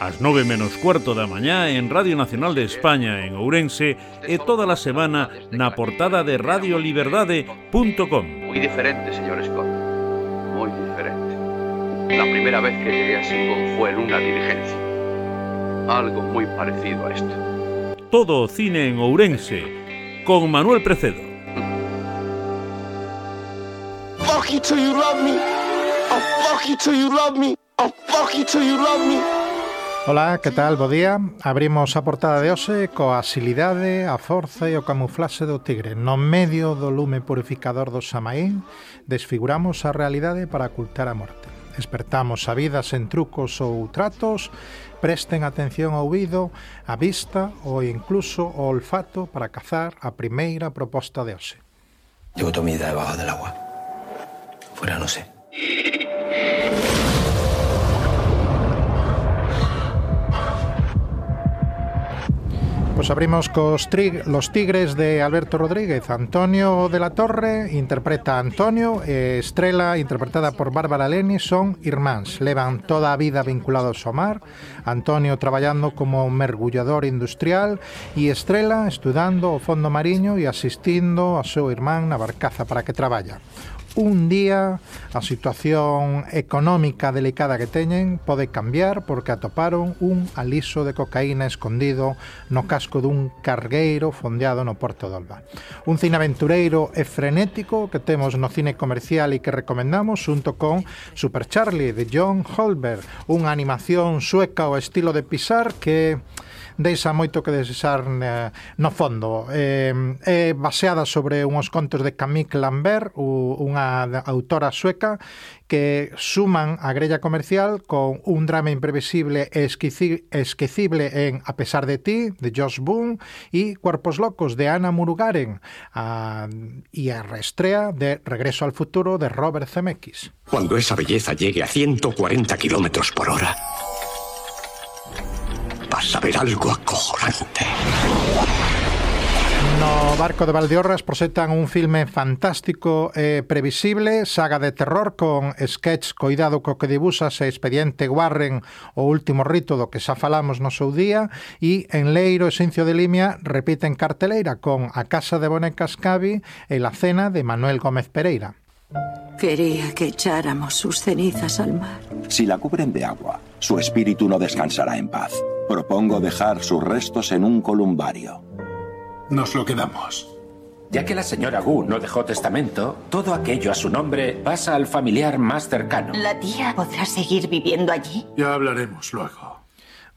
ás nove menos cuarto da mañá en Radio Nacional de España en Ourense e toda a semana na portada de radioliberdade.com. Muy diferente, señor Scott. Muy diferente. La primera vez que llegué a Singón fue en una diligencia. Algo muy parecido a esto. Todo o cine en Ourense con Manuel Precedo. Fuck you till you love me. Oh, fuck you till you love me. Oh, fuck you till you love me. Ola, que tal? Bo día. Abrimos a portada de hoxe coa asilidade, a forza e o camuflaxe do tigre. No medio do lume purificador do Samaín, desfiguramos a realidade para ocultar a morte. Espertamos a vida sen trucos ou tratos, presten atención ao ouvido, a vista ou incluso o olfato para cazar a primeira proposta de hoxe. Llevo toda mi vida debajo del agua. Fuera no sé. Abrimos trig Los Tigres de Alberto Rodríguez. Antonio de la Torre interpreta a Antonio, e Estrela, interpretada por Bárbara Leni, son irmáns. Levan toda a vida vinculados ao mar. Antonio traballando como mergullador industrial e Estrela estudando o fondo mariño e asistindo ao seu irmán na barcaza para que traballa un día a situación económica delicada que teñen pode cambiar porque atoparon un aliso de cocaína escondido no casco dun cargueiro fondeado no Porto de Olba. Un cine aventureiro e frenético que temos no cine comercial e que recomendamos xunto con Super Charlie de John Holberg, unha animación sueca ao estilo de Pixar que deixa moito que desexar eh, no fondo. É, é baseada sobre unhos contos de Camille Lambert, unha autora sueca, que suman a grella comercial con un drama imprevisible e esquecible en A pesar de ti, de Josh Boone, e Cuerpos locos, de Ana Murugaren, a, y a reestrea de Regreso al futuro, de Robert Zemeckis. Cuando esa belleza llegue a 140 kilómetros por hora, vas a ver algo acojonante. No barco de Valdeorras proxectan un filme fantástico e previsible, saga de terror con sketch coidado co que dibuxas e expediente Warren o último rito do que xa falamos no seu día e en Leiro e Xincio de Limia repiten carteleira con A Casa de Bonecas Cavi e La Cena de Manuel Gómez Pereira. Quería que echáramos sus cenizas al mar. Si la cubren de agua, su espíritu no descansará en paz. Propongo dejar sus restos en un columbario. Nos lo quedamos. Ya que la señora Gu no dejó testamento, todo aquello a su nombre pasa al familiar más cercano. ¿La tía podrá seguir viviendo allí? Ya hablaremos luego.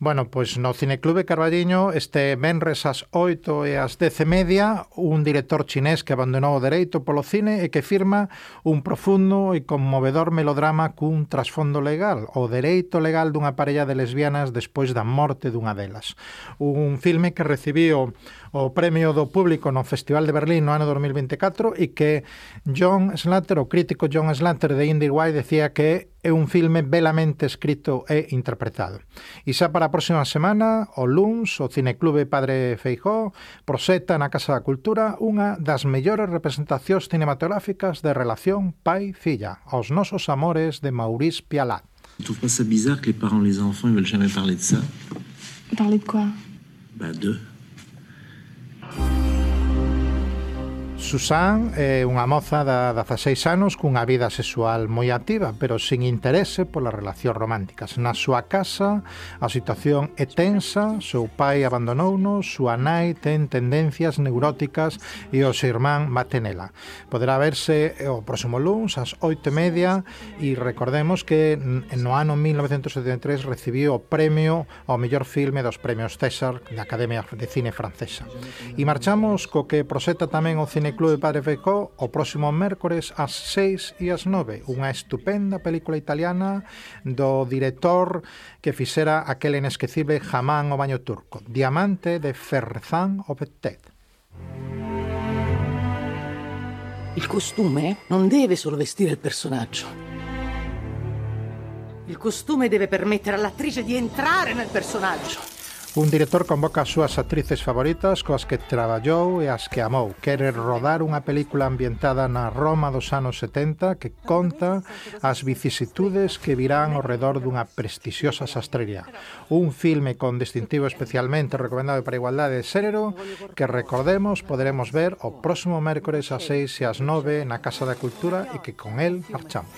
Bueno, pois no Cineclube Carballiño este venres ás 8 e ás 10 e media un director chinés que abandonou o dereito polo cine e que firma un profundo e conmovedor melodrama cun trasfondo legal, o dereito legal dunha parella de lesbianas despois da morte dunha delas. Un filme que recibiu o premio do público no Festival de Berlín no ano 2024 e que John Slater, o crítico John Slater de IndieWire, decía que é un filme belamente escrito e interpretado. E xa para a próxima semana, o Luns, o Cineclube Padre Feijó, proxeta na Casa da Cultura unha das mellores representacións cinematográficas de relación pai-filla, aos nosos amores de Maurice Pialat. Tu trouves pas ça bizarre que les parents, les enfants, ils veulent jamais parler de ça Parler de quoi Bah d'eux. Susan é unha moza da 16 anos cunha vida sexual moi activa, pero sin interese polas relacións románticas. Na súa casa a situación é tensa, seu pai abandonou-no, súa nai ten tendencias neuróticas e o seu irmán batenela. Poderá verse eh, o próximo lunes ás 8 e media e recordemos que no ano 1973 recibiu o premio ao mellor filme dos premios César da Academia de Cine Francesa. E marchamos co que proseta tamén o cine Cineclube Padre Feijó o próximo mércores ás 6 e ás 9 unha estupenda película italiana do director que fixera aquel inesquecible Jamán o baño turco Diamante de Ferzan Obetet Il costume non deve solo vestire il personaggio. Il costume deve permettere all'attrice di entrare nel personaggio. Un director convoca as súas actrices favoritas coas que traballou e as que amou. Quere rodar unha película ambientada na Roma dos anos 70 que conta as vicisitudes que virán ao redor dunha prestixiosa sastrería. Un filme con distintivo especialmente recomendado para a igualdade de xénero que recordemos poderemos ver o próximo mércores ás 6 e ás 9 na Casa da Cultura e que con el marchamos.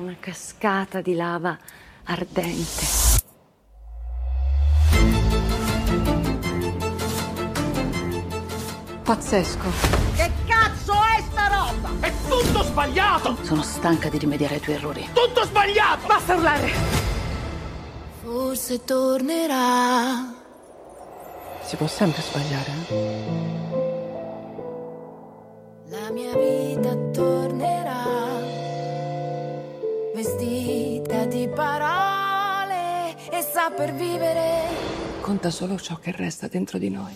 Unha cascata di lava ardente. Pazzesco. Che cazzo è sta roba? È tutto sbagliato! Sono stanca di rimediare ai tuoi errori. Tutto sbagliato! Basta urlare! Forse tornerà. Si può sempre sbagliare. eh? La mia vita tornerà. Vestita di parole e saper vivere. Conta solo ciò che resta dentro di noi.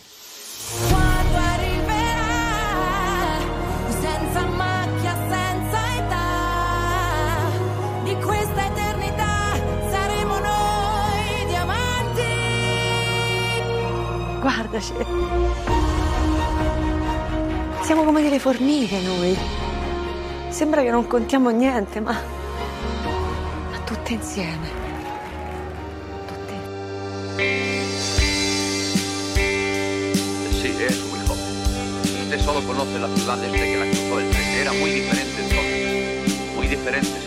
Guardaci. Siamo come delle formiche noi. Sembra che non contiamo niente, ma... ma tutte insieme. Sí, es muy joven. Usted solo conoce la ciudad desde que la cruzó el tren. Era muy diferente entonces. Muy diferente,